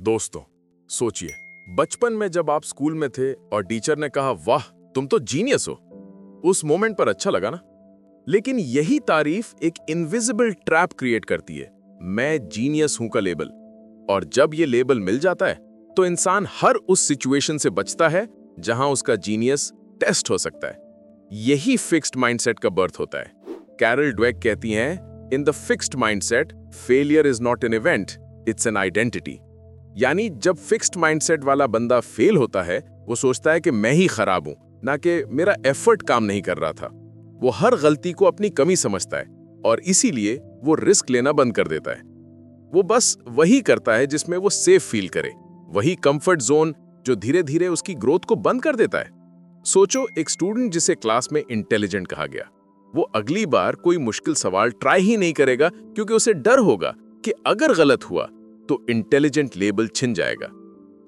दोस्तों, सोचिए, बचपन में जब आप स्कूल में थे और टीचर ने कहा, वाह, तुम तो जीनियस हो, उस मोमेंट पर अच्छा लगा ना? लेकिन यही तारीफ़ एक इनविजिबल ट्रैप क्रिएट करती है। मैं जीनियस हूँ का लेबल और जब ये लेबल मिल जाता है तो इंसान हर उस सिचुएशन से बचता है, जहाँ उसका जीनियस टेस्ट हो सकता है। यही फिक्स्ड माइंडसेट का बर्थ होता है। कैरल ड्वेक कहती हैं in the fixed mindset failure is not an event it's an identity यानी जब फिक्स्ड माइंडसेट वाला बंदा फेल होता है, वो सोचता है कि मैं ही खराब हूँ, ना कि मेरा एफर्ट काम नहीं कर रहा था। वो हर गलती को अपनी कमी समझता है और इसीलिए वो रिस्क लेना बंद कर देता है। वो बस वही करता है जिसमें वो सेफ़ फील करे, वही कंफर्ट जोन जो धीरे धीरे उसकी ग्रोथ को बंद कर देता है। सोचो, एक स्टूडेंट जिसे क्लास में इंटेलिजेंट कहा गया, वो अगली बार कोई मुश्किल सवाल ट्राई ही नहीं करेगा, क्योंकि उसे डर होगा कि अगर गलत हुआ तो इंटेलिजेंट लेबल छिन जाएगा।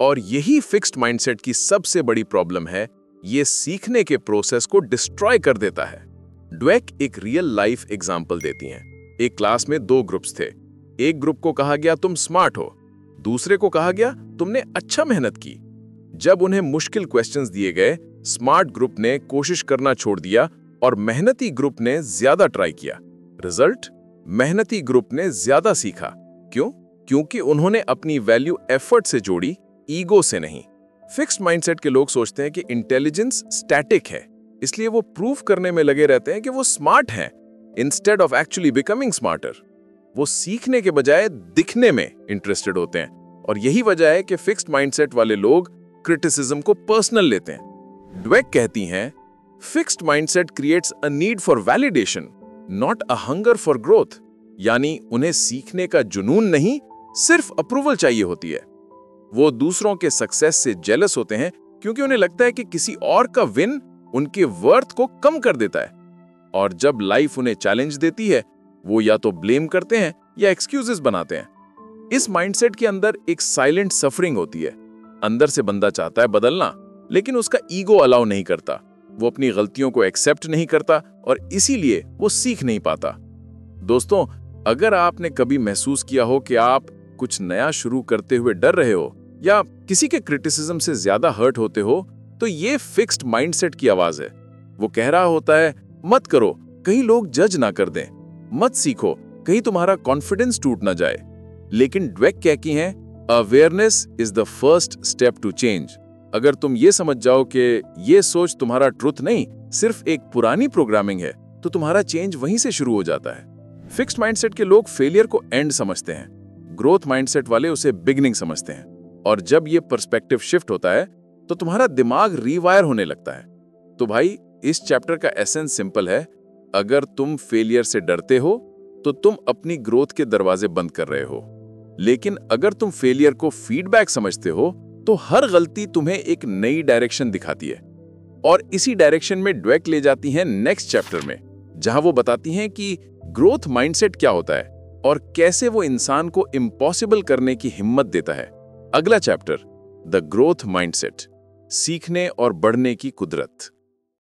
और यही फिक्स्ड माइंडसेट की सबसे बड़ी प्रॉब्लम है, ये सीखने के प्रोसेस को डिस्ट्रॉय कर देता है। ड्वेक एक रियल लाइफ एग्ज़ाम्पल देती हैं। एक क्लास में दो ग्रुप्स थे। एक ग्रुप को कहा गया, तुम स्मार्ट हो। दूसरे को कहा गया, तुमने अच्छा मेहनत की। जब उन्हें मुश्किल क्वेश्चंस दिए गए स्मार्ट ग्रुप ने कोशिश करना छोड़ दिया और मेहनती ग्रुप ने ज़्यादा ट्राई किया। रिज़ल्ट मेहनती ग्रुप ने ज़्यादा सीखा। क्यों? क्योंकि उन्होंने अपनी वैल्यू एफर्ट से जोड़ी ईगो से नहीं। फिक्स्ड माइंडसेट के लोग सोचते हैं कि इंटेलिजेंस स्टैटिक है। इसलिए वो प्रूफ करने में लगे रहते हैं कि वो स्मार्ट हैं instead of actually becoming smarter वो सीखने के बजाय दिखने में इंटरेस्टेड होते हैं। और यही वजह है कि फिक्स्ड माइंडसेट वाले लोग क्रिटिसिज्म को पर्सनल लेते हैं। ड्वेक कहती हैं fixed mindset creates a need for validation not a hunger for growth यानी उन्हें सीखने का जुनून नहीं सिर्फ़ अप्रूवल चाहिए होती है। वो दूसरों के सक्सेस से जेलस होते हैं, क्योंकि उन्हें लगता है कि किसी और का विन उनके वर्थ को कम कर देता है। और जब लाइफ उन्हें चैलेंज देती है, वो या तो ब्लेम करते हैं या एक्सक्यूजेस बनाते हैं। इस माइंडसेट के अंदर एक साइलेंट सफरिंग होती है। अंदर से बंदा चाहता है बदलना, लेकिन उसका ईगो अलाउ नहीं करता। वो अपनी गलतियों को एक्सेप्ट नहीं करता और इसीलिए वो सीख नहीं पाता। दोस्तों, अगर आपने कभी महसूस किया हो कि आप कुछ नया शुरू करते हुए डर रहे हो या किसी के क्रिटिसिज्म से ज़्यादा हर्ट होते हो तो ये फिक्स्ड माइंडसेट की आवाज़ है। वो कह रहा होता है, मत करो, कहीं लोग जज ना कर दें। मत सीखो, कहीं तुम्हारा कॉन्फिडेंस टूट ना जाए। लेकिन ड्वेक क्या की है awareness is the first step to change अगर तुम ये समझ जाओ कि ये सोच तुम्हारा ट्रुथ नहीं, सिर्फ़ एक पुरानी प्रोग्रामिंग है तो तुम्हारा चेंज वहीं से शुरू हो जाता है। फिक्स्ड माइंडसेट के लोग फेलियर को एंड समझते हैं। ग्रोथ माइंडसेट वाले उसे बिगनिंग समझते हैं। और जब ये पर्सपेक्टिव शिफ्ट होता है तो तुम्हारा दिमाग रीवायर होने लगता है। तो भाई, इस चैप्टर का एसेंस सिंपल है। अगर तुम फेलियर से डरते हो तो तुम अपनी ग्रोथ के दरवाजे बंद कर रहे हो। लेकिन अगर तुम फेलियर को फीडबैक समझते हो तो हर गलती तुम्हें एक नई डायरेक्शन दिखाती है। और इसी डायरेक्शन में ड्वेक ले जाती हैं नेक्स्ट चैप्टर में, जहाँ वो बताती हैं कि ग्रोथ माइंडसेट क्या होता है। और कैसे वो इंसान को इम्पॉसिबल करने की हिम्मत देता है। अगला चैप्टर द ग्रोथ माइंडसेट सीखने और बढ़ने की कुदरत।